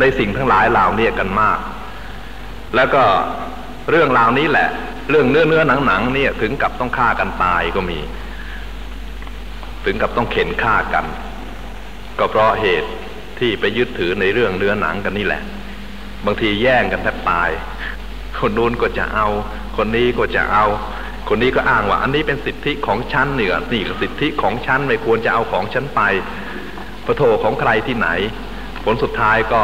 ในสิ่งทั้งหลายเหล่านี้กันมาก แล้วก็เรื่องราวนี้แหละ เรื่องเนื้อเนื้อหนังหนังเนี่ยถึงกับต้องฆ่ากันตายก็มี ถึงกับต้องเข็นฆ่ากัน ก็เพราะเหตุที่ไปยึดถือในเรื่องเนื้อหนังกันนี่แหละ บางทีแย่งกันแทบตาย คนนู้นก็จะเอา คนนี้ก็จะเอา คนนี้ก็อ้างว่า อันนี้เป็นสิทธิของฉันเนี่ยนี่ก็สิทธิของฉันไม่ควรจะเอาของฉันไปพระโทของใครที่ไหน ผลสุดท้ายก็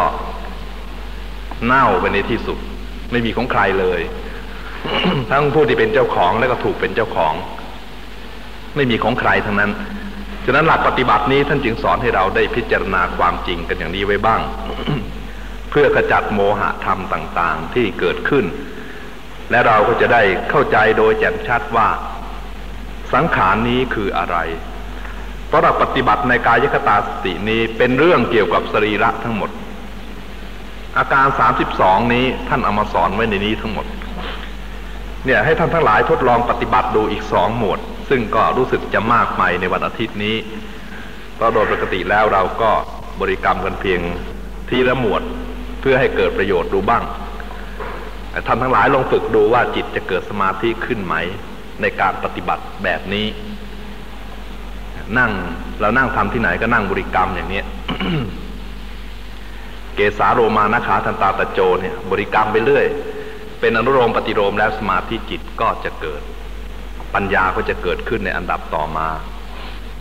เน่าไปในที่สุด ไม่มีของใครเลย ทั้งผู้ที่เป็นเจ้าของและก็ถูกเป็นเจ้าของ ไม่มีของใครทั้งนั้นฉะนั้นหลักปฏิบัตินี้ท่านจึงสอนให้เราได้พิจารณาความจริงกันอย่างนี้ไว้บ้าง เพื่อขจัดโมหะธรรมต่าง ๆ ที่เกิดขึ้น และเราก็จะได้เข้าใจโดยแจ่มชัดว่า สังขารนี้คืออะไร เพราะเราปฏิบัติในกายคตาสตินี้เป็นเรื่องเกี่ยวกับสรีระทั้งหมด อาการสามสิบสองนี้ท่านเอามาสอนไว้ในนี้ทั้งหมด เนี่ยให้ท่านทั้งหลายทดลองปฏิบัติดูอีกสองหมวด ซึ่งก็รู้สึกจะมากไปในวันอาทิตย์นี้เพราะโดยปกติแล้วเราก็บริกรรมกันเพียงทีละหมวดเพื่อให้เกิดประโยชน์ดูบ้างท่านทั้งหลายลองฝึกดูว่าจิตจะเกิดสมาธิขึ้นไหมในการปฏิบัติแบบนี้ นั่งเรานั่งทำที่ไหนก็นั่งบริกรรมอย่างนี้เกสาโรมานาขาทันตาตะโจเนี่ย บริกรรมไปเรื่อย เป็นอนุโลมปฏิโลมแล้วสมาธิจิตก็จะเกิด ปัญญาก็จะเกิดขึ้นในอันดับต่อมา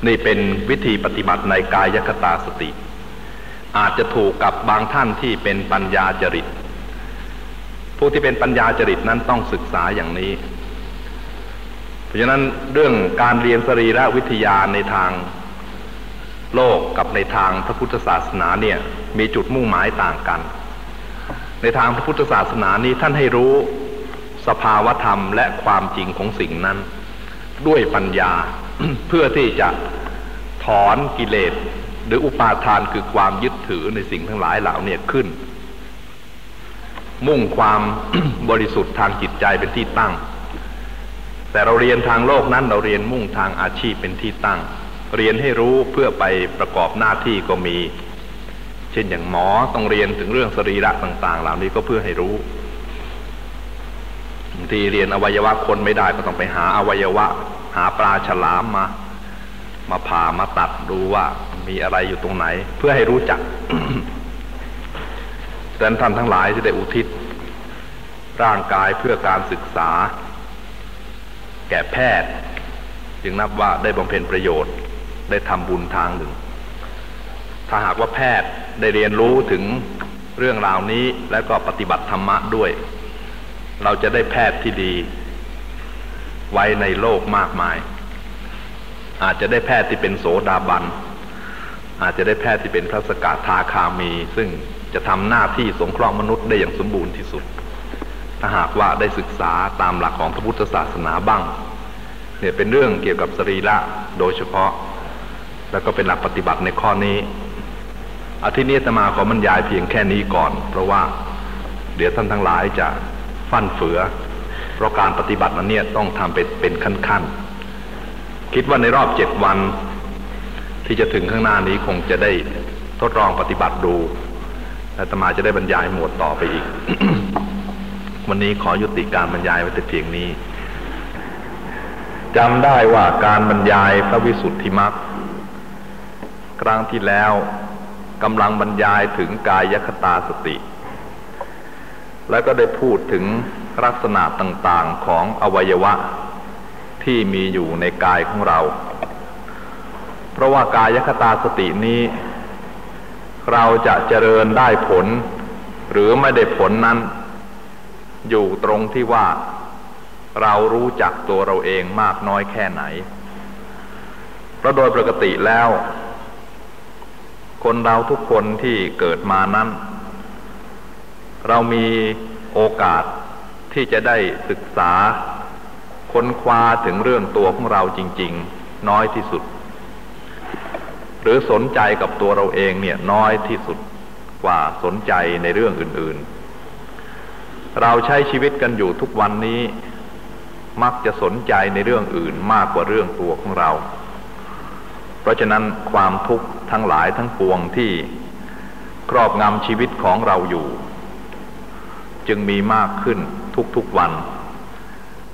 นี่เป็นวิธีปฏิบัติในกายคตาสติ อาจจะถูกกับบางท่านที่เป็นปัญญาจริต ผู้ที่เป็นปัญญาจริตนั้นต้องศึกษาอย่างนี้ เพราะฉะนั้นเรื่องการเรียนสรีระวิทยาในทางโลกกับในทางพระพุทธศาสนาเนี่ยมีจุดมุ่งหมายต่างกัน ในทางพระพุทธศาสนานี้ท่านให้รู้สภาวธรรมและความจริงของสิ่งนั้น ด้วยปัญญาเพื่อที่จะถอนกิเลสหรืออุปาทานคือความยึดถือในสิ่งทั้งหลายเหล่านี้ขึ้น มุ่งความบริสุทธิ์ทางจิตใจเป็นที่ตั้ง แต่เราเรียนทางโลกนั้นเราเรียนมุ่งทางอาชีพเป็นที่ตั้ง เรียนให้รู้เพื่อไปประกอบหน้าที่ก็มี เช่นอย่างหมอต้องเรียนถึงเรื่องสรีระต่าง ๆ เหล่านี้ก็เพื่อให้รู้บางทีเรียนอวัยวะคนไม่ได้ก็ต้องไปหาอวัยวะ หาปลาฉลามมา มาผ่ามาตัดดูว่ามีอะไรอยู่ตรงไหน เพื่อให้รู้จักดังนั้นท่านทั้งหลายจะได้อุทิศร่างกายเพื่อการศึกษา แก่แพทย์ จึงนับว่าได้บำเพ็ญประโยชน์ได้ทำบุญทางหนึ่ง ถ้าหากว่าแพทย์ได้เรียนรู้ถึงเรื่องราวนี้และก็ปฏิบัติธรรมะด้วย เราจะได้แพทย์ที่ดี ไว้ในโลกมากมาย อาจจะได้แพทย์ที่เป็นโสดาบัน อาจจะได้แพทย์ที่เป็นพระสกทาคามี ซึ่งจะทำหน้าที่สงเคราะห์มนุษย์ได้อย่างสมบูรณ์ที่สุด ถ้าหากว่าได้ศึกษาตามหลักของพระพุทธศาสนาบ้างเนี่ยเป็นเรื่องเกี่ยวกับสรีระโดยเฉพาะ แล้วก็เป็นหลักปฏิบัติในข้อนี้อาทิตย์นี้จะมาขอบรรยายเพียงแค่นี้ก่อน เพราะว่าเดี๋ยวท่านทั้งหลายจะฟั่นเฟือ เพราะการปฏิบัตินั้นเนี่ยต้องทำเป็นเป็นขั้นๆ คิดว่าในรอบเจ็ดวัน ที่จะถึงข้างหน้านี้คงจะได้ทดลองปฏิบัติดูและตมาจะได้บรรยายหมวดต่อไปอีก วันนี้ขอยุติการบรรยายไว้แต่เพียงนี้จำได้ว่าการบรรยายพระวิสุทธิมรรคครั้งที่แล้วกำลังบรรยายถึงกายคตาสติ แล้วก็ได้พูดถึงลักษณะต่างๆของอวัยวะที่มีอยู่ในกายของเรา เพราะว่ากายคตาสตินี้ เราจะเจริญได้ผล หรือไม่ได้ผลนั้น อยู่ตรงที่ว่าเรารู้จักตัวเราเองมากน้อยแค่ไหน เพราะโดยปกติแล้ว คนเราทุกคนที่เกิดมานั้น เรามีโอกาสที่จะได้ศึกษา ค้นคว้าถึงเรื่องตัวของเราจริง ๆ น้อยที่สุด หรือสนใจกับตัวเราเองเนี่ยน้อยที่สุดกว่าสนใจในเรื่องอื่น ๆ เราใช้ชีวิตกันอยู่ทุกวันนี้ มักจะสนใจในเรื่องอื่นมากกว่าเรื่องตัวของเรา เพราะฉะนั้นความทุกข์ทั้งหลายทั้งปวงที่ครอบงำชีวิตของเราอยู่ จึงมีมากขึ้นทุกๆวัน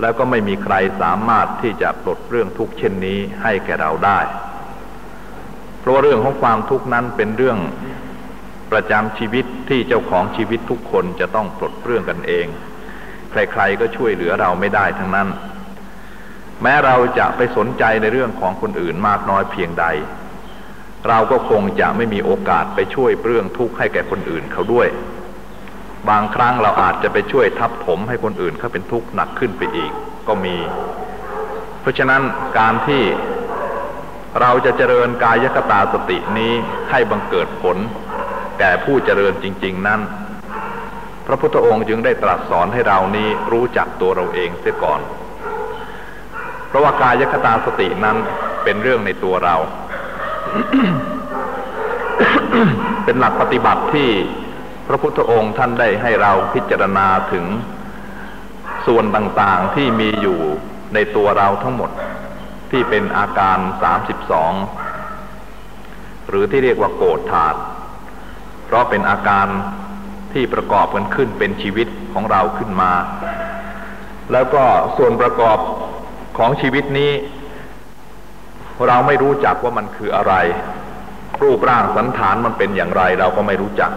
แล้วก็ไม่มีใครสามารถที่จะปลดเรื่องทุกข์เช่นนี้ให้แก่เราได้ เพราะเรื่องของความทุกข์นั้นเป็นเรื่อง ประจำชีวิตที่เจ้าของชีวิตทุกคนจะต้องปลดเรื่องกันเอง ใครๆก็ช่วยเหลือเราไม่ได้ทั้งนั้น แม้เราจะไปสนใจในเรื่องของคนอื่นมากน้อยเพียงใด เราก็คงจะไม่มีโอกาสไปช่วยเรื่องทุกข์ให้แก่คนอื่นเขาด้วย บางครั้งเราอาจจะไปช่วยทับถมให้คนอื่นเขาเป็นทุกข์หนักขึ้นไปอีกก็มี เพราะฉะนั้นการที่เราจะเจริญกายคตาสตินี้ให้บังเกิดผล แก่ผู้เจริญจริง ๆ นั้น พระพุทธองค์จึงได้ตรัสสอนให้เรานี้รู้จักตัวเราเองเสียก่อน เพราะว่ากายคตาสตินั้นเป็นเรื่องในตัวเรา เป็นหลักปฏิบัติที่พระพุทธองค์ท่านได้ให้เราพิจารณาถึงส่วนต่างๆที่มีอยู่ในตัวเราทั้งหมดที่เป็นอาการสามสิบสองหรือที่เรียกว่าโกรธธาตุ เพราะเป็นอาการที่ประกอบกันขึ้นเป็นชีวิตของเราขึ้นมา แล้วก็ส่วนประกอบของชีวิตนี้ เราไม่รู้จักว่ามันคืออะไร รูปร่างสันฐานมันเป็นอย่างไร เราก็ไม่รู้จัก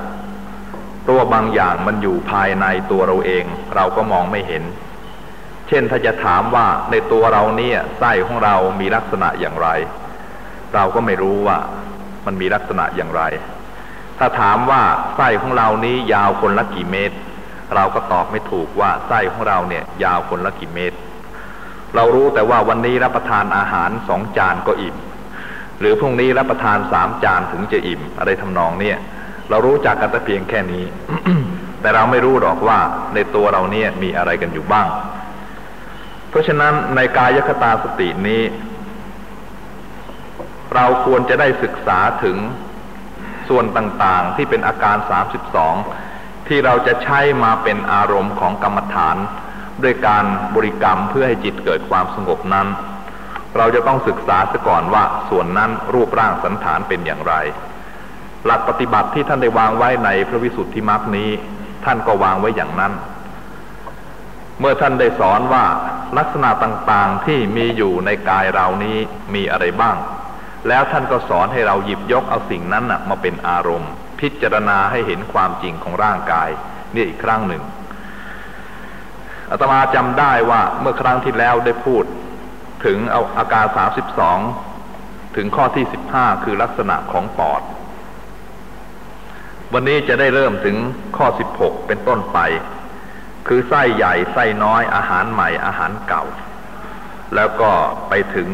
เพราะว่าบางอย่างมันอยู่ภายในตัวเราเอง เราก็มองไม่เห็น เช่นถ้าจะถามว่าในตัวเราเนี่ยไส้ของเรามีลักษณะอย่างไร เราก็ไม่รู้ว่ามันมีลักษณะอย่างไร ถ้าถามว่าไส้ของเรานี้ยาวคนละกี่เมตร เราก็ตอบไม่ถูกว่าไส้ของเราเนี่ย ยาวคนละกี่เมตร เรารู้แต่ว่าวันนี้รับประทานอาหารสองจานก็อิ่ม หรือพรุ่งนี้รับประทานสามจานถึงจะอิ่ม อะไรทำนองเนี่ยเรารู้จักกันแต่เพียงแค่นี้ แต่เราไม่รู้หรอกว่าในตัวเราเนี่ยมีอะไรกันอยู่บ้าง เพราะฉะนั้นในกายคตาสตินี้ เราควรจะได้ศึกษาถึง ส่วนต่างๆ ที่เป็นอาการสามสิบสองที่เราจะใช้มาเป็นอารมณ์ของกรรมฐาน ด้วยการบริกรรมเพื่อให้จิตเกิดความสงบนั้น เราจะต้องศึกษาซะก่อนว่าส่วนนั้นรูปร่างสันฐานเป็นอย่างไร หลักปฏิบัติที่ท่านได้วางไว้ในพระวิสุทธิมรรคนี้ ท่านก็วางไว้อย่างนั้น เมื่อท่านได้สอนว่าลักษณะต่างๆที่มีอยู่ในกายเรานี้มีอะไรบ้าง แล้วท่านก็สอนให้เราหยิบยกเอาสิ่งนั้นนะมาเป็นอารมณ์ พิจารณาให้เห็นความจริงของร่างกายนี่อีกครั้งหนึ่งอาตมาจำได้ว่าเมื่อครั้งที่แล้วได้พูด ถึงเอาอาการสามสิบสองถึงข้อที่สิบห้าคือลักษณะของปอด วันนี้จะได้เริ่มถึงข้อสิบหกเป็นต้นไป คือไส้ใหญ่ไส้น้อยอาหารใหม่อาหารเก่า แล้วก็ไปถึง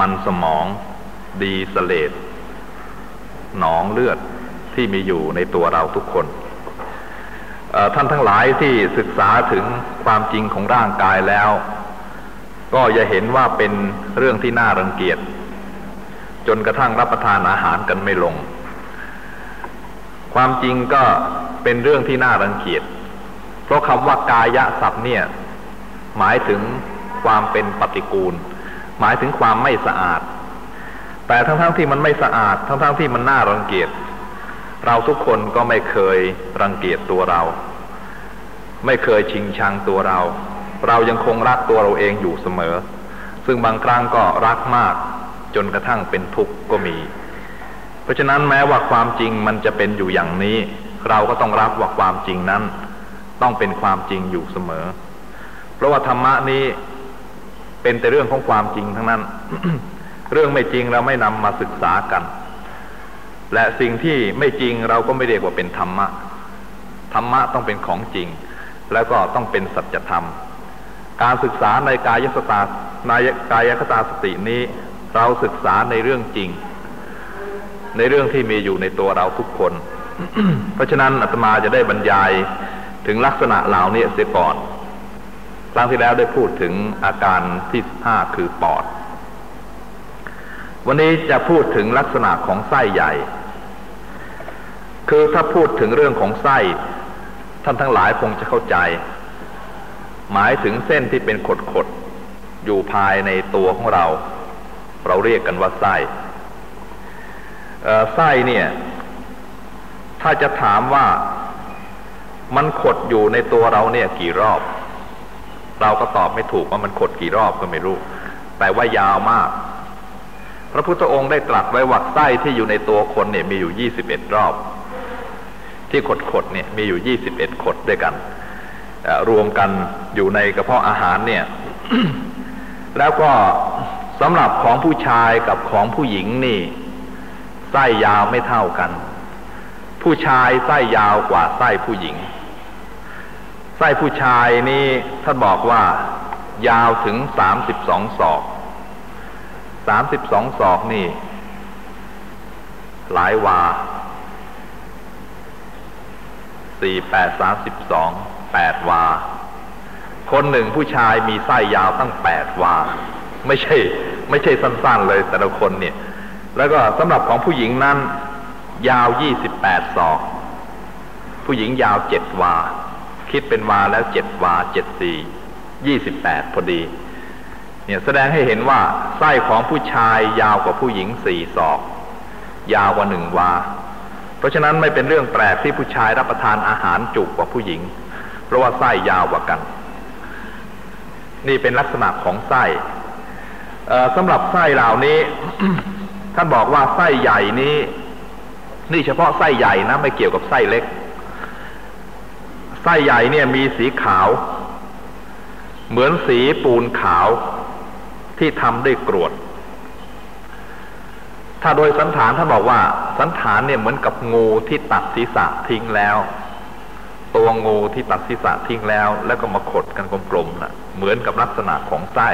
มันสมอง ดีสเลดหนองเลือดที่มีอยู่ในตัวเราทุกคน ท่านทั้งหลายที่ศึกษาถึงความจริงของร่างกายแล้ว ก็อย่าเห็นว่าเป็นเรื่องที่น่ารังเกียจ จนกระทั่งรับประทานอาหารกันไม่ลง ความจริงก็เป็นเรื่องที่น่ารังเกียจ เพราะคำว่ากายะศัพท์เนี่ย หมายถึงความเป็นปฏิกูล หมายถึงความไม่สะอาด แต่ทั้งๆทที่มันไม่สะอาด ทั้งๆทที่มันน่ารังเกียจเราทุกคนก็ไม่เคยรังเกียจตัวเรา ไม่เคยชิงชังตัวเรา เรายังคงรักตัวเราเองอยู่เสมอ ซึ่งบางครั้งก็รักมาก จนกระทั่งเป็นทุกข์ก็มี เพราะฉะนั้นแม้ว่าความจริงมันจะเป็นอยู่อย่างนี้ เราก็ต้องรับว่าความจริงนั้น ต้องเป็นความจริงอยู่เสมอ เพราะว่าธรรมะนี้เป็นแต่เรื่องของความจริงทั้งนั้น เรื่องไม่จริงเราไม่นำมาศึกษากัน และสิ่งที่ไม่จริงเราก็ไม่เรียกว่าเป็นธรรมะ ธรรมะต้องเป็นของจริง แล้วก็ต้องเป็นสัจธรรม การศึกษาในกายสตาในกายคตาสตินี้ เราศึกษาในเรื่องจริง ในเรื่องที่มีอยู่ในตัวเราทุกคน เพราะฉะนั้นอาตมาจะได้บรรยายถึงลักษณะเหล่านี้เสียก่อน ครั้งที่แล้วได้พูดถึงอาการที่ห้าคือปอด วันนี้จะพูดถึงลักษณะของไส้ใหญ่ คือถ้าพูดถึงเรื่องของไส้ ท่านทั้งหลายคงจะเข้าใจ หมายถึงเส้นที่เป็นขดขดอยู่ภายในตัวของเรา เราเรียกกันว่าไส้ไส้เนี่ย ถ้าจะถามว่ามันขดอยู่ในตัวเราเนี่ยกี่รอบ เราก็ตอบไม่ถูกว่ามันขดกี่รอบก็ไม่รู้ แต่ว่ายาวมาก พระพุทธองค์ได้ตรัสไว้ว่าไส้ที่อยู่ในตัวคนเนี่ยมีอยู่ยี่สิบเอ็ดรอบ ที่ขดขดเนี่ยมีอยู่ยี่สิบเอ็ดขดด้วยกันรวมกันอยู่ในกระเพาะอาหารเนี่ย แล้วก็สำหรับของผู้ชายกับของผู้หญิงนี่ไส้ยาวไม่เท่ากัน ผู้ชายไส้ยาวกว่าไส้ผู้หญิง ไส้ผู้ชายนี่ท่านบอกว่ายาวถึงสามสิบสองศอก สามสิบสองศอกนี่ หลายวาสี่แปดสามสิบสองแปดวา คนหนึ่งผู้ชายมีไส้ยาวตั้งแปดวา ไม่ใช่ ไม่ใช่สั้นๆเลยแต่ละคนเนี่ย แล้วก็สำหรับของผู้หญิงนั้น ยาวยี่สิบแปดศอก ผู้หญิงยาวเจ็ดวา คิดเป็นวาแล้วเจ็ดวาเจ็ดสี่ยี่สิบแปดพอดี เนี่ยแสดงให้เห็นว่าไส้ของผู้ชายยาวกว่าผู้หญิงสี่ศอก ยาวกว่าหนึ่งวา เพราะฉะนั้นไม่เป็นเรื่องแปลกที่ผู้ชายรับประทานอาหารจุกกว่าผู้หญิง เพราะว่าไส้ยาวกว่ากัน นี่เป็นลักษณะของไส้สำหรับไส้เหล่านี้ ท่านบอกว่าไส้ใหญ่นี้ นี่เฉพาะไส้ใหญ่นะไม่เกี่ยวกับไส้เล็กไส้ใหญ่เนี่ยมีสีขาว เหมือนสีปูนขาว ที่ทำด้วยกรวด ถ้าโดยสันฐานท่านบอกว่า สันฐานเนี่ยเหมือนกับงูที่ตัดศีรษะทิ้งแล้ว ตัวงูที่ตัดศีรษะทิ้งแล้ว แล้วก็มาขดกันกลมๆนะเหมือนกับลักษณะของไส้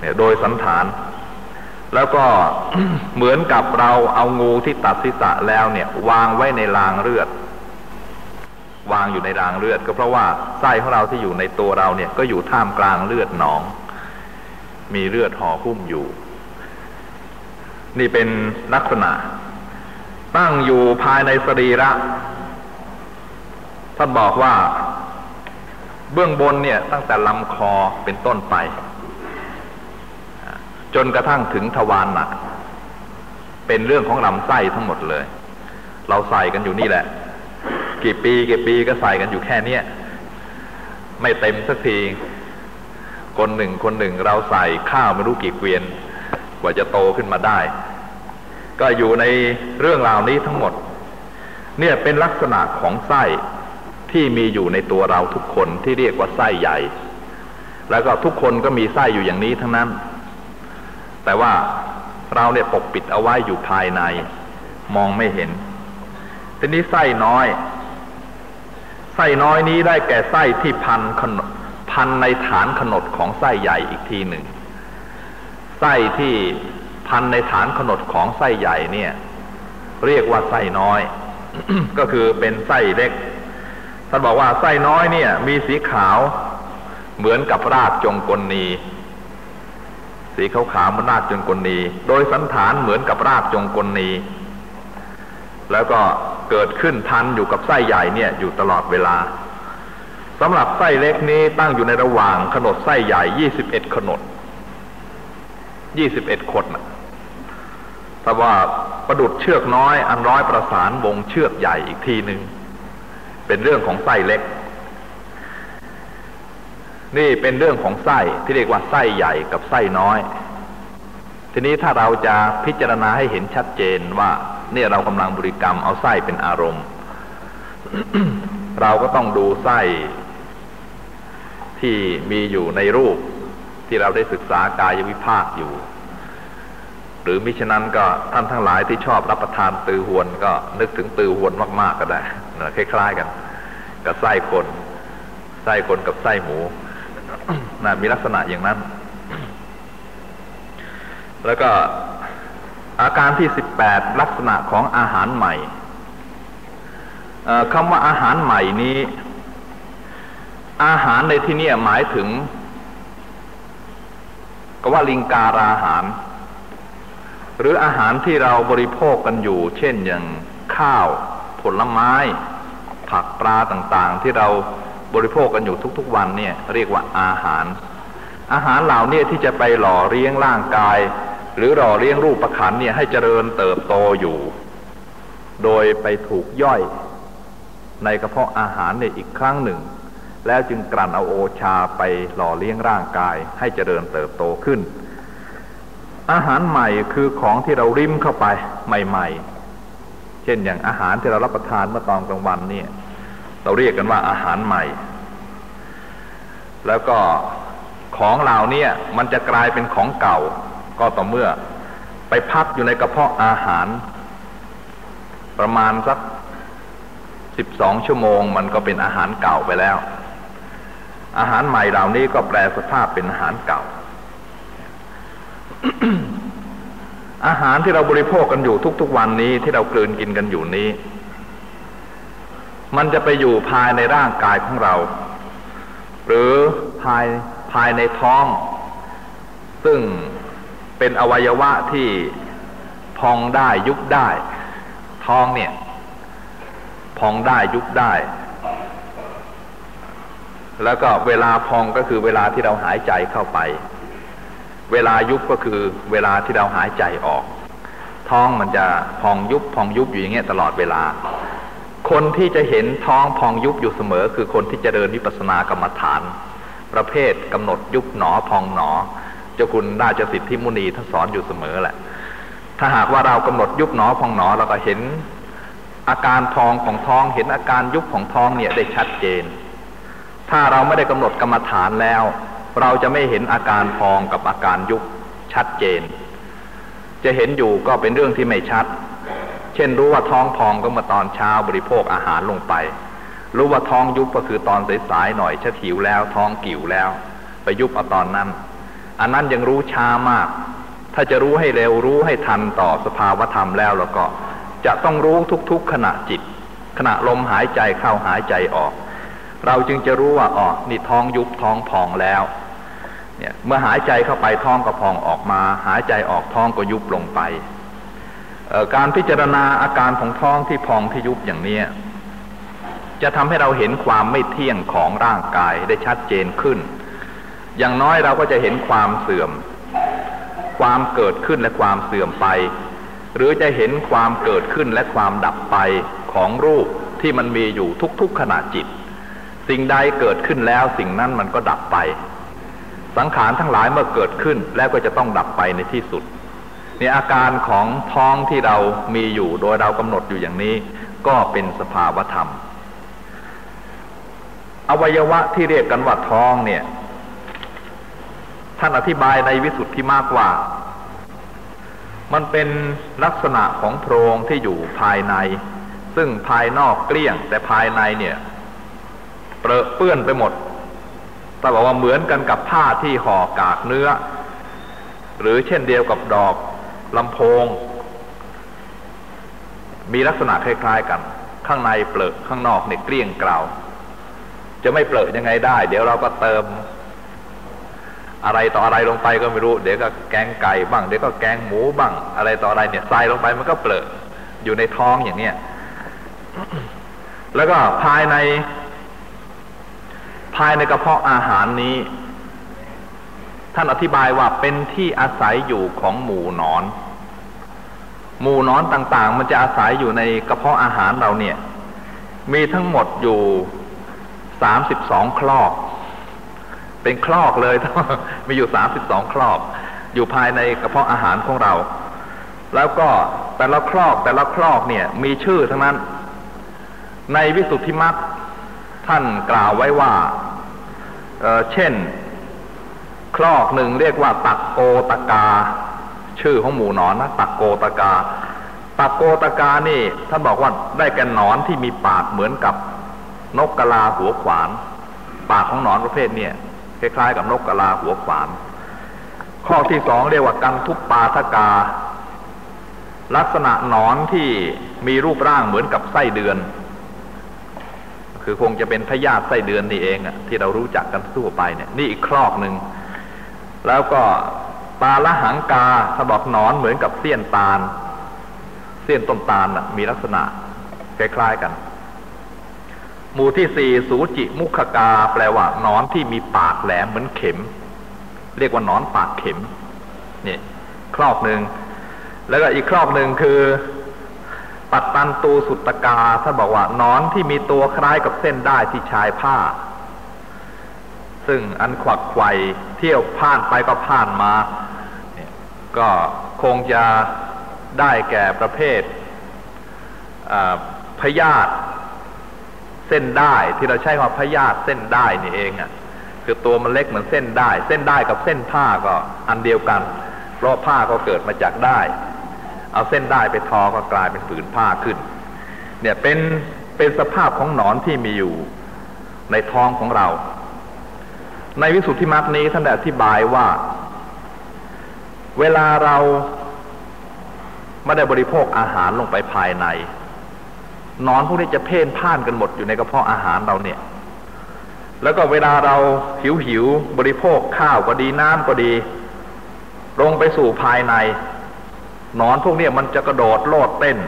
เนี่ยโดยสันฐาน แล้วก็เหมือนกับเราเอางูที่ตัดศีรษะแล้วเนี่ย วางไว้ในรางเลือด วางอยู่ในรางเลือด ก็เพราะว่าไส้ของเราที่อยู่ในตัวเราเนี่ยก็อยู่ท่ามกลางเลือดหนอง มีเลือดห่อหุ้มอยู่ นี่เป็นลักษณะ ตั้งอยู่ภายในสรีระท่านบอกว่า เบื้องบนเนี่ย ตั้งแต่ลำคอเป็นต้นไป จนกระทั่งถึงทวารหนัก เป็นเรื่องของลำไส้ทั้งหมดเลย เราใส่กันอยู่นี่แหละ กี่ปีกี่ปีก็ใส่กันอยู่แค่เนี้ยไม่เต็มสักที คนหนึ่งคนหนึ่งเราใส่ข้าวไม่รู้กี่เกวียน กว่าจะโตขึ้นมาได้ ก็อยู่ในเรื่องราวนี้ทั้งหมด เนี่ยเป็นลักษณะของไส้ที่มีอยู่ในตัวเราทุกคนที่เรียกว่าไส้ใหญ่ แล้วก็ทุกคนก็มีไส้อยู่อย่างนี้ทั้งนั้น แต่ว่าเราเนี่ยปกปิดเอาไว้อยู่ภายใน มองไม่เห็น ทีนี้ไส้น้อย ไส้น้อยนี้ได้แก่ไส้ที่พันขน พันในฐานขนดของไส้ใหญ่อีกทีหนึ่ง ไส้ที่พันในฐานขนดของไส้ใหญ่เนี่ย เรียกว่าไส้น้อย ก็คือเป็นไส้เล็กท่านบอกว่าไส้น้อยเนี่ย มีสีขาวเหมือนกับรากจงกลนีสีขาวขาวมันรากจงกลนีโดยสันฐานเหมือนกับรากจงกลนีแล้วก็เกิดขึ้นทันอยู่กับไส้ใหญ่เนี่ยอยู่ตลอดเวลา สำหรับไส้เล็กนี้ตั้งอยู่ในระหว่างขนดไส้ใหญ่ยี่สิบเอ็ดขนดยี่สิบเอ็ดขดนะแต่ว่าประดุดเชือกน้อยอันร้อยประสานวงเชือกใหญ่อีกทีหนึ่งเป็นเรื่องของไส้เล็ก นี่เป็นเรื่องของไส้ที่เรียกว่าไส้ใหญ่กับไส้น้อย ทีนี้ถ้าเราจะพิจารณาให้เห็นชัดเจนว่าเนี่ยเรากำลังบริกรรมเอาไส้เป็นอารมณ์ เราก็ต้องดูไส้ ที่มีอยู่ในรูปที่เราได้ศึกษากายวิภาคอยู่ หรือมิฉะนั้นก็ท่านทั้งหลายที่ชอบรับประทานตือหวนก็นึกถึงตือหวนมาก ๆ ก็ได้คล้าย ๆ กัน กับไส้คน ไส้คนกับไส้หมูนะมีลักษณะอย่างนั้น แล้วก็อาการที่สิบแปดลักษณะของอาหารใหม่คำว่าอาหารใหม่นี้ อาหารในที่นี้หมายถึงก็ว่าลิงการาหาร หรืออาหารที่เราบริโภคกันอยู่ เช่นอย่างข้าว ผลไม้ ผักปลาต่างๆ ที่เราบริโภคกันอยู่ทุกๆวันเนี่ยเรียกว่าอาหาร อาหารเหล่านี้ที่จะไปหล่อเลี้ยงร่างกาย หรือหล่อเลี้ยงรูปประขันเนี่ยให้เจริญเติบโตอยู่ โดยไปถูกย่อยในกระเพาะอาหารในอีกครั้งหนึ่ง แล้วจึงกลั่นเอาโอชาไปหล่อเลี้ยงร่างกายให้เจริญเติบโตขึ้น อาหารใหม่คือของที่เราริมเข้าไปใหม่ๆ เช่นอย่างอาหารที่เรารับประทานเมื่อตอนกลางวันเนี่ย เราเรียกกันว่าอาหารใหม่ แล้วก็ของเหล่านี้มันจะกลายเป็นของเก่า ก็ต่อเมื่อไปพักอยู่ในกระเพาะอาหาร ประมาณสักสิบสองชั่วโมง มันก็เป็นอาหารเก่าไปแล้ว อาหารใหม่เหล่านี้ก็แปลสภาพเป็นอาหารเก่า อาหารที่เราบริโภคกันอยู่ทุก ๆ วันนี้ที่เรากลืนกินกันอยู่นี้ มันจะไปอยู่ภายในร่างกายของเรา หรือภายภายในท้อง ซึ่งเป็นอวัยวะที่พองได้ยุบได้ ท้องเนี่ย พองได้ยุบได้ แล้วก็เวลาพองก็คือเวลาที่เราหายใจเข้าไป เวลายุบก็คือเวลาที่เราหายใจออก ท้องมันจะพองยุบพองยุบอยู่อย่างเงี้ยตลอดเวลา คนที่จะเห็นท้องพองยุบอยู่เสมอ คือคนที่จะเดินวิปัสสนากรรมฐาน ประเภทกำหนดยุบหนอพองหนอ เจ้าคุณราชสิทธิมุนีท่านสอนอยู่เสมอแหละ ถ้าหากว่าเรากำหนดยุบหนอพองหนอเราก็เห็นอาการพองของท้องเห็นอาการยุบของท้องเนี่ยได้ชัดเจน ถ้าเราไม่ได้กำหนดกรรมฐานแล้ว เราจะไม่เห็นอาการพองกับอาการยุบชัดเจน จะเห็นอยู่ก็เป็นเรื่องที่ไม่ชัด เช่นรู้ว่าท้องพองก็มาตอนเช้าบริโภคอาหารลงไป รู้ว่าท้องยุบก็คือตอนสายๆหน่อยชะถิวแล้วท้องกิ่วแล้ว ไปยุบเอาตอนนั้น อันนั้นยังรู้ช้ามาก ถ้าจะรู้ให้เร็วรู้ให้ทันต่อสภาวธรรมแล้วแล้วก็ จะต้องรู้ทุกๆขณะจิต ขณะลมหายใจเข้าหายใจออก เราจึงจะรู้ว่าอ๋อนี่ท้องยุบท้องพองแล้วเนี่ยเมื่อหายใจเข้าไปท้องก็พองออกมา หายใจออกท้องก็ยุบลงไปการพิจารณาอาการของท้องที่พองที่ยุบอย่างนี้จะทำให้เราเห็นความไม่เที่ยงของร่างกายได้ชัดเจนขึ้น อย่างน้อยเราก็จะเห็นความเสื่อม ความเกิดขึ้นและความเสื่อมไป หรือจะเห็นความเกิดขึ้นและความดับไปของรูปที่มันมีอยู่ทุกๆขณะจิต สิ่งใดเกิดขึ้นแล้วสิ่งนั้นมันก็ดับไป สังขารทั้งหลายเมื่อเกิดขึ้นแล้วก็จะต้องดับไปในที่สุดในอาการของท้องที่เรามีอยู่โดยเรากำหนดอยู่อย่างนี้ ก็เป็นสภาวธรรม อวัยวะที่เรียกกันว่าท้องเนี่ย ท่านอธิบายในวิสุทธิมากว่า มันเป็นลักษณะของโพรงที่อยู่ภายใน ซึ่งภายนอกเกลี้ยงแต่ภายในเนี่ย เปรอะเปื้อนไปหมดแต่บอกว่าเหมือนกันกับผ้าที่ห่อกากเนื้อ หรือเช่นเดียวกับดอกลำโพง มีลักษณะคล้ายๆกัน ข้างในเปลือกข้างนอกเนี่ยเกลี้ยงเกลาจะไม่เปลือกยังไงได้ เดี๋ยวเราก็เติม อะไรต่ออะไรลงไปก็ไม่รู้ เดี๋ยวก็แกงไก่บ้าง เดี๋ยวก็แกงหมูบ้าง อะไรต่ออะไรเนี่ยใส่ลงไปมันก็เปลือกอยู่ในท้องอย่างเนี้ยแล้วก็ภายในายในกระเพาะอาหารนี้ ท่านอธิบายว่าเป็นที่อาศัยอยู่ของหมูนอน หมูนอนต่างๆ มันจะอาศัยอยู่ในกระเพาะอาหารเราเนี่ย มีทั้งหมดอยู่สามสิบสองคลอก เป็นคลอกเลยมีอยู่สามสิบสองคลอก อยู่ภายในกระเพาะอาหารของเรา แล้วก็แต่ละคลอกแต่ละคลอกเนี่ย มีชื่อทั้งนั้น ในวิสุทธิมรรคท่านกล่าวไว้ว่า เช่น คลอกหนึ่งเรียกว่าตักโกตกา ชื่อของหมูหนอนนะตักโกตกา ตักโกตกานี่ท่านบอกว่าได้แก่หนอนที่มีปากเหมือนกับนกกะลาหัวขวาน ปากของหนอนประเภทเนี่ยคล้ายๆกับนกกะลาหัวขวาน ข้อที่สองเรียกว่ากันทุปปาทกา ลักษณะหนอนที่มีรูปร่างเหมือนกับไส้เดือน คือคงจะเป็นพยาธิไส้เดือนนี่เองอะที่เรารู้จักกันทั่วไปเนี่ย นี่อีกครอกหนึ่ง แล้วก็ปลาละหังกาถ้าบอกหนอนเหมือนกับเสี้ยนตาล เสี้ยนต้นตาลมีลักษณะคล้ายๆกัน หมู่ที่สี่สูจิมุขกา แปลว่านอนที่มีปากแหลมเหมือนเข็ม เรียกว่านอนปากเข็มนี่ครอบหนึ่งแล้วก็อีกครอบหนึ่งคือ ปัตตันตูสุตกาถ้าบอกว่านอนที่มีตัวคล้ายกับเส้นได้ที่ชายผ้า ซึ่งอันขวักไขว่เที่ยวผ่านไปก็ผ่านมาเนี่ยก็คงจะได้แก่ประเภทพยาธิเส้นได้ที่เราใช้คำพยาธิเส้นได้นี่เองอะ่ะคือตัวมันเล็กเหมือนเส้นได้ เส้นได้กับเส้นผ้าก็อันเดียวกันเพราะผ้าก็เกิดมาจากได้ เอาเส้นได้ไปทอก็กลายเป็นผืนผ้าขึ้น เนี่ยเป็นเป็นสภาพของหนอนที่มีอยู่ในท้องของเรา ในวิสุทธิมรรคนี้ท่านได้อธิบายว่า เวลาเราไม่ได้บริโภคอาหารลงไปภายในนอนพวกนี้จะเพ่นพ่านกันหมดอยู่ในกระเพาะอาหารเราเนี่ย แล้วก็เวลาเราหิวหิวบริโภคข้าวก็ดีน้ำก็ดี ลงไปสู่ภายใน นอนพวกนี้มันจะกระโดดโลดเต้น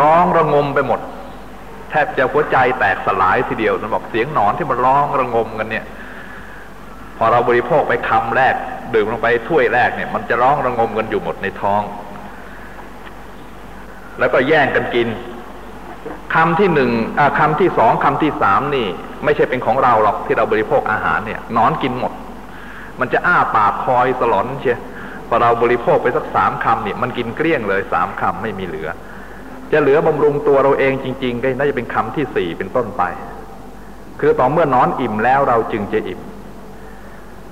ร้องระงมไปหมด แทบจะหัวใจแตกสลายทีเดียวมันบอกเสียงนอนที่มันร้องระงมกันเนี่ย พอเราบริโภคไปคำแรก ดื่มลงไปถ้วยแรกเนี่ย มันจะร้องระงมกันอยู่หมดในท้อง แล้วก็แย่งกันกินคำที่หนึ่งคำที่สองคำที่สามนี่ ไม่ใช่เป็นของเราหรอกที่เราบริโภคอาหารเนี่ยนอนกินหมด มันจะอ้าปากคอยสลอนเชีย พอเราบริโภคไปสักสามคำเนี่ยมันกินเกลี้ยงเลยสามคำไม่มีเหลือ จะเหลือบำรุงตัวเราเองจริง ๆ ก็น่าจะเป็นคำที่สี่เป็นต้นไป คือต่อเมื่อนอนอิ่มแล้วเราจึงจะอิ่ม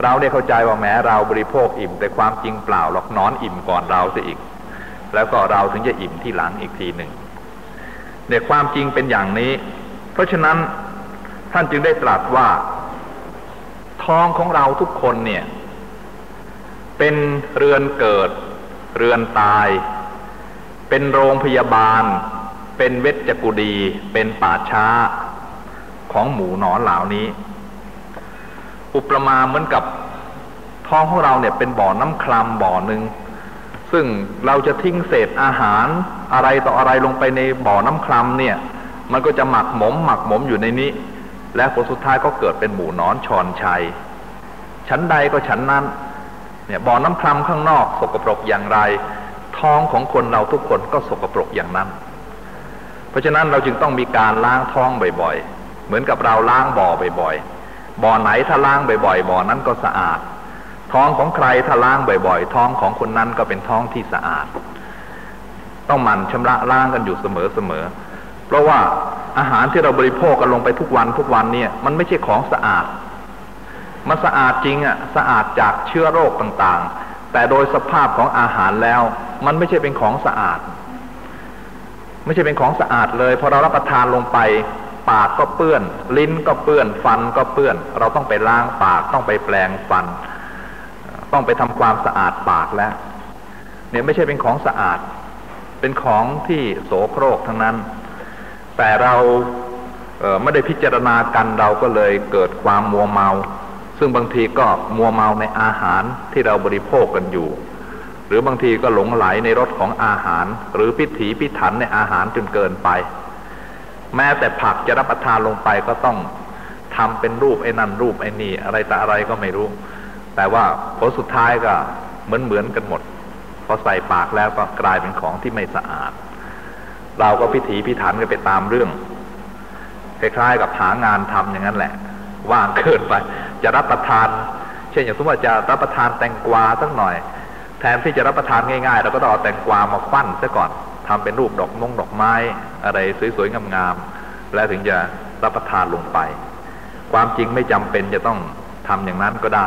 เราเนี่ยเข้าใจว่าแม้เราบริโภคอิ่ม แต่ความจริงเปล่าหรอกนอนอิ่มก่อนเราจะอีก แล้วก็เราถึงจะอิ่มที่หลังอีกทีหนึ่งเนี่ยความจริงเป็นอย่างนี้ เพราะฉะนั้นท่านจึงได้ตรัสว่า ท้องของเราทุกคนเนี่ย เป็นเรือนเกิด เรือนตาย เป็นโรงพยาบาล เป็นเวชกุดี เป็นป่าช้า ของหมูหนอนเหล่านี้ อุปมาเหมือนกับท้องของเราเนี่ยเป็นบ่อน้ำคลำบ่อหนึ่งซึ่งเราจะทิ้งเศษอาหารอะไรต่ออะไรลงไปในบ่อน้ำคลำเนี่ย มันก็จะหมักหมมหมักหมมอยู่ในนี้ และผลสุดท้ายก็เกิดเป็นหมูนอนชอนชัย ชั้นใดก็ชั้นนั้น เนี่ยบ่อน้ำคลำข้างนอกสกปรกอย่างไร ท้องของคนเราทุกคนก็สกปรกอย่างนั้น เพราะฉะนั้นเราจึงต้องมีการล้างท้องบ่อยๆ เหมือนกับเราล้างบ่อบ่อยๆ บ่อไหนถ้าล้างบ่อยๆ บ่อนั้นก็สะอาด ท้องของใครถ้าล้างบ่อยๆ ท้องของคนนั้นก็เป็นท้องที่สะอาด ต้องหมั่นชำระล้างกันอยู่เสมอๆ เพราะว่าอาหารที่เราบริโภคกันลงไปทุกวันทุกวันเนี่ยมันไม่ใช่ของสะอาด มันสะอาดจริงอะสะอาดจากเชื้อโรคต่างๆ แต่โดยสภาพของอาหารแล้ว มันไม่ใช่เป็นของสะอาด ไม่ใช่เป็นของสะอาดเลยพอเรารับประทานลงไป ปากก็เปื้อน ลิ้นก็เปื้อน ฟันก็เปื้อน เราต้องไปล้างปากต้องไปแปลงฟัน ต้องไปทำความสะอาดปากแล้วเนี่ยไม่ใช่เป็นของสะอาด เป็นของที่โสโครกทั้งนั้น แต่เราเไม่ได้พิจารณากันเราก็เลยเกิดความมัวเมา ซึ่งบางทีก็มัวเมาในอาหารที่เราบริโภคกันอยู่ หรือบางทีก็หลงไหลในรสของอาหาร หรือพิถีพิถันในอาหารจนเกินไป แม้แต่ผักจะรับประทานลงไปก็ต้องทำเป็นรูปไอ้นั่นรูปไอ้นี่อะไรแต่อะไรก็ไม่รู้ แต่ว่าผลสุดท้ายก็เหมือนเหมือนกันหมดพอใส่ปากแล้วก็กลายเป็นของที่ไม่สะอาด เราก็พิถีพิถันกันไปตามเรื่องคล้ายๆกับหางานทำอย่างนั้นแหละ ว่างเกินไป จะรับประทาน เช่นอย่างสมมติว่าจะรับประทานแตงกวาสักหน่อย แทนที่จะรับประทานง่ายๆ เราก็ต้องเอาแตงกวามาปั้นซะก่อนทำเป็นรูปดอกมงดอกไม้ อะไรสวยๆงามๆแล้วถึงจะรับประทานลงไป ความจริงไม่จำเป็นจะต้องทำอย่างนั้นก็ได้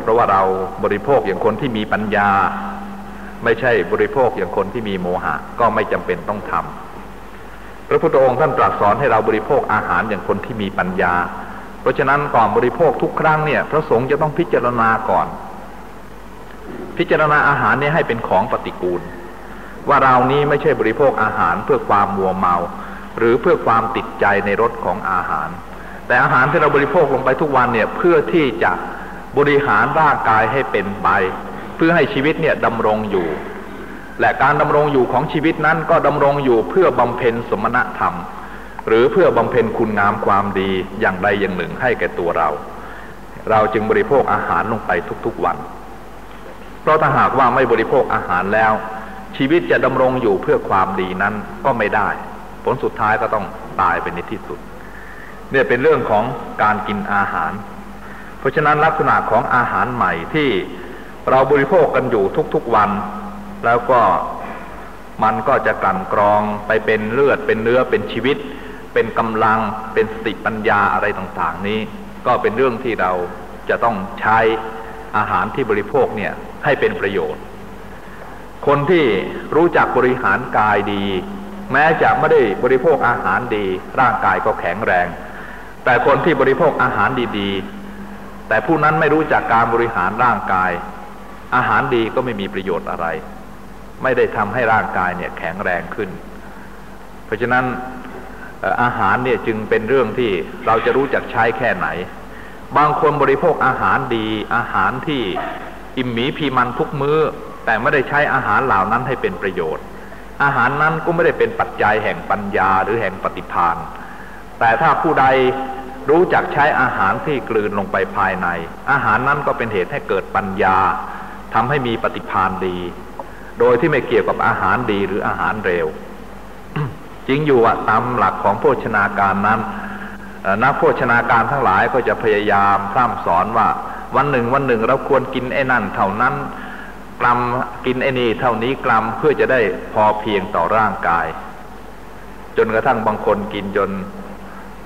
เพราะว่าเราบริโภคอย่างคนที่มีปัญญา ไม่ใช่บริโภคอย่างคนที่มีโมหะ ก็ไม่จำเป็นต้องทำพระพุทธองค์ท่านตรัสสอนให้เราบริโภคอาหารอย่างคนที่มีปัญญา เพราะฉะนั้นก่อนบริโภคทุกครั้งเนี่ย พระสงฆ์จะต้องพิจารณาก่อน พิจารณาอาหารเนี้ให้เป็นของปฏิกูล ว่าเรานี้ไม่ใช่บริโภคอาหารเพื่อความมัวเมา หรือเพื่อความติดใจในรสของอาหาร แต่อาหารที่เราบริโภคลงไปทุกวันเนี่ยเพื่อที่จะบริหารร่างกายให้เป็นไป เพื่อให้ชีวิตเนี่ยดำรงอยู่ และการดำรงอยู่ของชีวิตนั้นก็ดำรงอยู่เพื่อบำเพ็ญสมณธรรม หรือเพื่อบำเพ็ญคุณงามความดีอย่างใดอย่างหนึ่งให้แก่ตัวเรา เราจึงบริโภคอาหารลงไปทุกๆวัน เพราะถ้าหากว่าไม่บริโภคอาหารแล้ว ชีวิตจะดำรงอยู่เพื่อความดีนั้นก็ไม่ได้ ผลสุดท้ายก็ต้องตายเป็นในที่สุด เนี่ยเป็นเรื่องของการกินอาหาร เพราะฉะนั้นลักษณะของอาหารใหม่ที่เราบริโภคกันอยู่ทุกๆวัน แล้วก็มันก็จะกลั่นกรองไปเป็นเลือดเป็นเนื้อเป็นชีวิต เป็นกำลังเป็นสติปัญญาอะไรต่างๆ นี้ ก็เป็นเรื่องที่เราจะต้องใช้อาหารที่บริโภคเนี่ยให้เป็นประโยชน์ คนที่รู้จักบริหารกายดี แม้จะไม่ได้บริโภคอาหารดี ร่างกายก็แข็งแรง แต่คนที่บริโภคอาหารดีๆ แต่ผู้นั้นไม่รู้จักการบริหารร่างกาย อาหารดีก็ไม่มีประโยชน์อะไร ไม่ได้ทำให้ร่างกายเนี่ยแข็งแรงขึ้น เพราะฉะนั้น อาหารเนี่ยจึงเป็นเรื่องที่เราจะรู้จักใช้แค่ไหน บางคนบริโภคอาหารดีอาหารที่อิ่มหมีพีมันทุกมือ้อ แต่ไม่ได้ใช้อาหารเหล่านั้นให้เป็นประโยชน์ อาหารนั้นก็ไม่ได้เป็นปัจจัยแห่งปัญญาหรือแห่งปฏิพานแต่ถ้าผู้ใดรู้จักใช้อาหารที่กลืนลงไปภายใน อาหารนั้นก็เป็นเหตุให้เกิดปัญญาทำให้มีปฏิพานดี โดยที่ไม่เกี่ยวกับอาหารดีหรืออาหารเร็ว จริงอยู่อะตามหลักของโภชนาการนั้นนักโภชนาการทั้งหลายก็จะพยายามพร่ำสอนว่า วันหนึ่งวันหนึ่งเราควรกินไอ้นั่นเท่านั้นกรัมกินไอ้นี่เท่านี้กรัมเพื่อจะได้พอเพียงต่อร่างกาย จนกระทั่งบางคนกินจน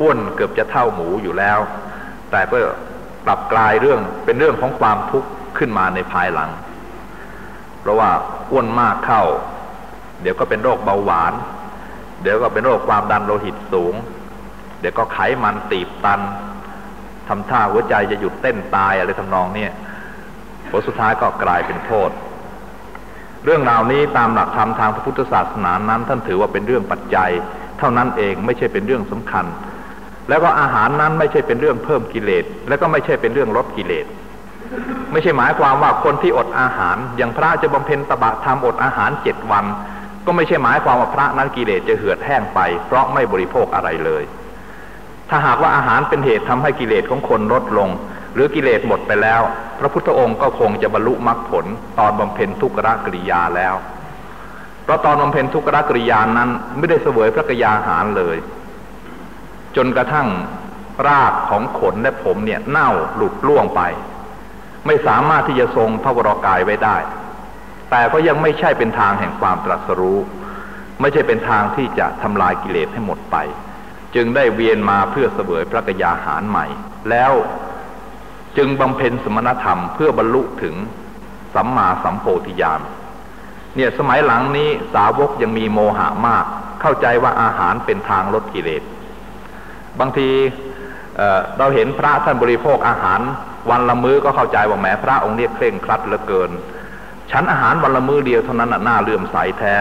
อ้วนเกือบจะเท่าหมูอยู่แล้ว แต่ก็ปรับกลายเรื่องเป็นเรื่องของความทุกข์ขึ้นมาในภายหลัง เพราะว่าอ้วนมากเข้า เดี๋ยวก็เป็นโรคเบาหวาน เดี๋ยวก็เป็นโรคความดันโลหิตสูง เดี๋ยวก็ไขมันตีบตันทำท่าหัวใจจะหยุดเต้นตายอะไรทำนองนี้ผลสุดท้ายก็กลายเป็นโทษ เรื่องราวนี้ตามหลักธรรมทางพระพุทธศาสนานั้น ท่านถือว่าเป็นเรื่องปัจจัย เท่านั้นเองไม่ใช่เป็นเรื่องสำคัญ แล้วก็อาหารนั้นไม่ใช่เป็นเรื่องเพิ่มกิเลส แล้วก็ไม่ใช่เป็นเรื่องลดกิเลส ไม่ใช่หมายความว่าคนที่อดอาหาร อย่างพระจะบำเพ็ญตบะทำอดอาหารเจ็ดวัน ก็ไม่ใช่หมายความว่าพระนั้นกิเลสจะเหือดแห้งไป เพราะไม่บริโภคอะไรเลย ถ้าหากว่าอาหารเป็นเหตุทำให้กิเลสของคนลดลง หรือกิเลสหมดไปแล้ว พระพุทธองค์ก็คงจะบรรลุมรรคผล ตอนบำเพ็ญทุกขกริยาแล้ว เพราะตอนบำเพ็ญทุกขกริยานั้นไม่ได้เสวยพระกยาหารเลย จนกระทั่งรากของขนและผมเนี่ยเน่าหลุดล่วงไป ไม่สามารถที่จะทรงพระวรากายไว้ได้ แต่ก็ยังไม่ใช่เป็นทางแห่งความตรัสรู้ ไม่ใช่เป็นทางที่จะทำลายกิเลสให้หมดไป จึงได้เวียนมาเพื่อเสวยพระกยาหารใหม่ แล้วจึงบำเพ็ญสมณธรรมเพื่อบรรลุถึงสัมมาสัมโพธิญาณเนี่ยสมัยหลังนี้สาวกยังมีโมหะมาก เข้าใจว่าอาหารเป็นทางลดกิเลส บางทีเเราเห็นพระท่านบริโภคอาหารวันละมื้อก็เข้าใจว่าแหมพระองค์นี้เคร่งครัดเหลือเกิน ฉันอาหารวันละมื้อเดียวเท่านั้นน่าเลื่อมใสแท้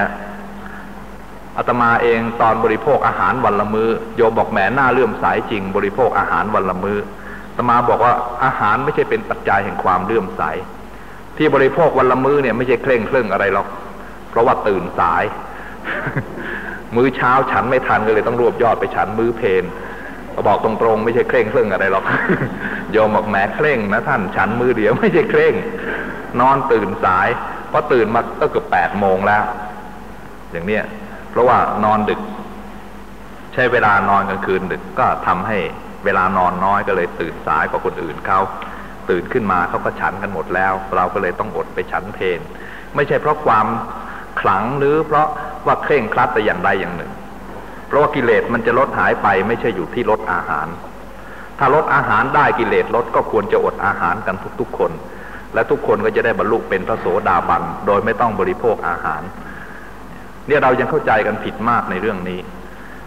อาตมาเองตอนบริโภคอาหารวันละมือ้อโยมบอกแหมหน้าเลื่อมสายจริง บริโภคอาหารวันละมือ้ออาตมาบอกว่าอาหารไม่ใช่เป็นปัจจัยแห่งความเลื่อมใสที่บริโภควันละมื้อเนี่ยไม่ใช่เคร่งเครื่องอะไรหรอก เพราะว่าตื่นสาย มื้อเช้าฉันไม่ทันก็เลยต้องรวบยอดไปฉันมื้อเพนก็บอกตรงๆไม่ใช่เคร่งเครื่องอะไรหรอกโยมบอกแหมเคร่งนะท่านฉันมื้อเดียวไม่ใช่เคร่ง นอนตื่นสายเพราะตื่นมาก็เกือบแปดโมงแล้ว อย่างเนี้ยราะว่านอนดึก ใช้เวลานอนกลางคืนดึกก็ทำให้เวลานอนน้อยก็เลยตื่นสายกว่าคนอื่นเขาตื่นขึ้นมาเขาก็ฉันกันหมดแล้ว เราก็เลยต้องอดไปฉันเพนไม่ใช่เพราะความขลังหรือเพราะว่าเคร่งครัดแต่อย่างใดอย่างหนึ่ง เพราะว่ากิเลสมันจะลดหายไปไม่ใช่อยู่ที่ลดอาหาร ถ้าลดอาหารได้กิเลสลดก็ควรจะอดอาหารกันทุกๆคน และทุกคนก็จะได้บรรลุเป็นพระโสดาบันโดยไม่ต้องบริโภคอาหาร เนี่ยเรายังเข้าใจกันผิดมากในเรื่องนี้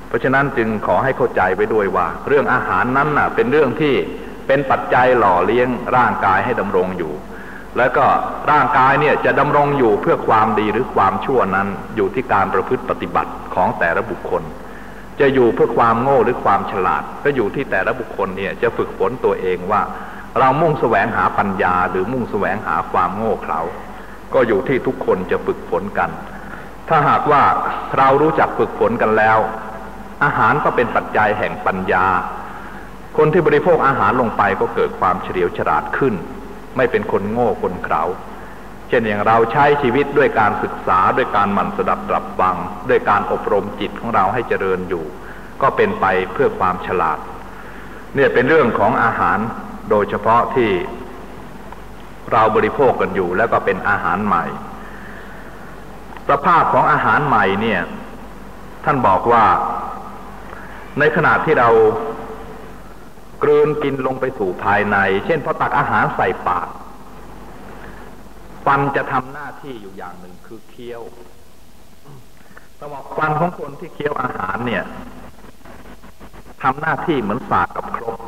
เพราะฉะนั้นจึงขอให้เข้าใจไปด้วยว่า เรื่องอาหารนั้นน่ะ เป็นเรื่องที่เป็นปัจจัยหล่อเลี้ยงร่างกายให้ดำรงอยู่ แล้วก็ร่างกายเนี่ยจะดำรงอยู่เพื่อความดีหรือความชั่วนั้นอยู่ที่การประพฤติปฏิบัติของแต่ละบุคคล จะอยู่เพื่อความโง่หรือความฉลาด ก็อยู่ที่แต่ละบุคคลเนี่ยจะฝึกฝนตัวเองว่า เรามุ่งแสวงหาปัญญา หรือมุ่งแสวงหาความโง่เขลา ก็อยู่ที่ทุกคนจะฝึกฝนกัน ถ้าหากว่าเรารู้จักฝึกฝนกันแล้ว อาหารก็เป็นปัจจัยแห่งปัญญา คนที่บริโภคอาหารลงไปก็เกิดความเฉลียวฉลาดขึ้น ไม่เป็นคนโง่คนเขลาเช่นอย่างเราใช้ชีวิตด้วยการศึกษาด้วยการหมั่นสดับตรับฟัง ด้วยการอบรมจิตของเราให้เจริญอยู่ ก็เป็นไปเพื่อความฉลาด เนี่ยเป็นเรื่องของอาหาร โดยเฉพาะที่เราบริโภคกันอยู่แล้วก็เป็นอาหารใหม่ สภาพของอาหารใหม่เนี่ย ท่านบอกว่า ในขณะที่เรากลืนกินลงไปสู่ภายใน เช่นพอตักอาหารใส่ปาก ฟันจะทำหน้าที่อยู่อย่างหนึ่งคือเคี้ยวสมองฟันของคนที่เคี้ยวอาหารเนี่ยทำหน้าที่เหมือนสากกับครก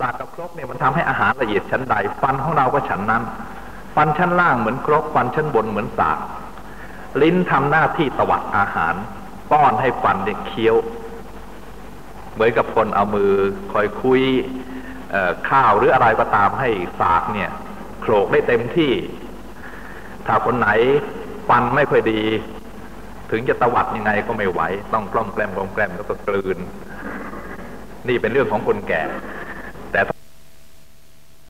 สากกับครกเนี่ยมันทำให้อาหารละเอียดชั้นใด ฟันของเราก็ฉันนั้น ฟันชั้นล่างเหมือนครก ฟันชั้นบนเหมือนสาก ลิ้นทำหน้าที่ตวัดอาหาร ป้อนให้ฟันเด็กเคี้ยว เหมือนกับคนเอามือคอยคุยข้าวหรืออะไรก็ตามให้สากเนี่ยโขลกได้เต็มที่ ถ้าคนไหนฟันไม่ค่อยดี ถึงจะตวัดยังไงก็ไม่ไหว ต้องกล้อมแกล้มกล้อมแกล้มแล้วก็กลืน นี่เป็นเรื่องของคนแก่ แต่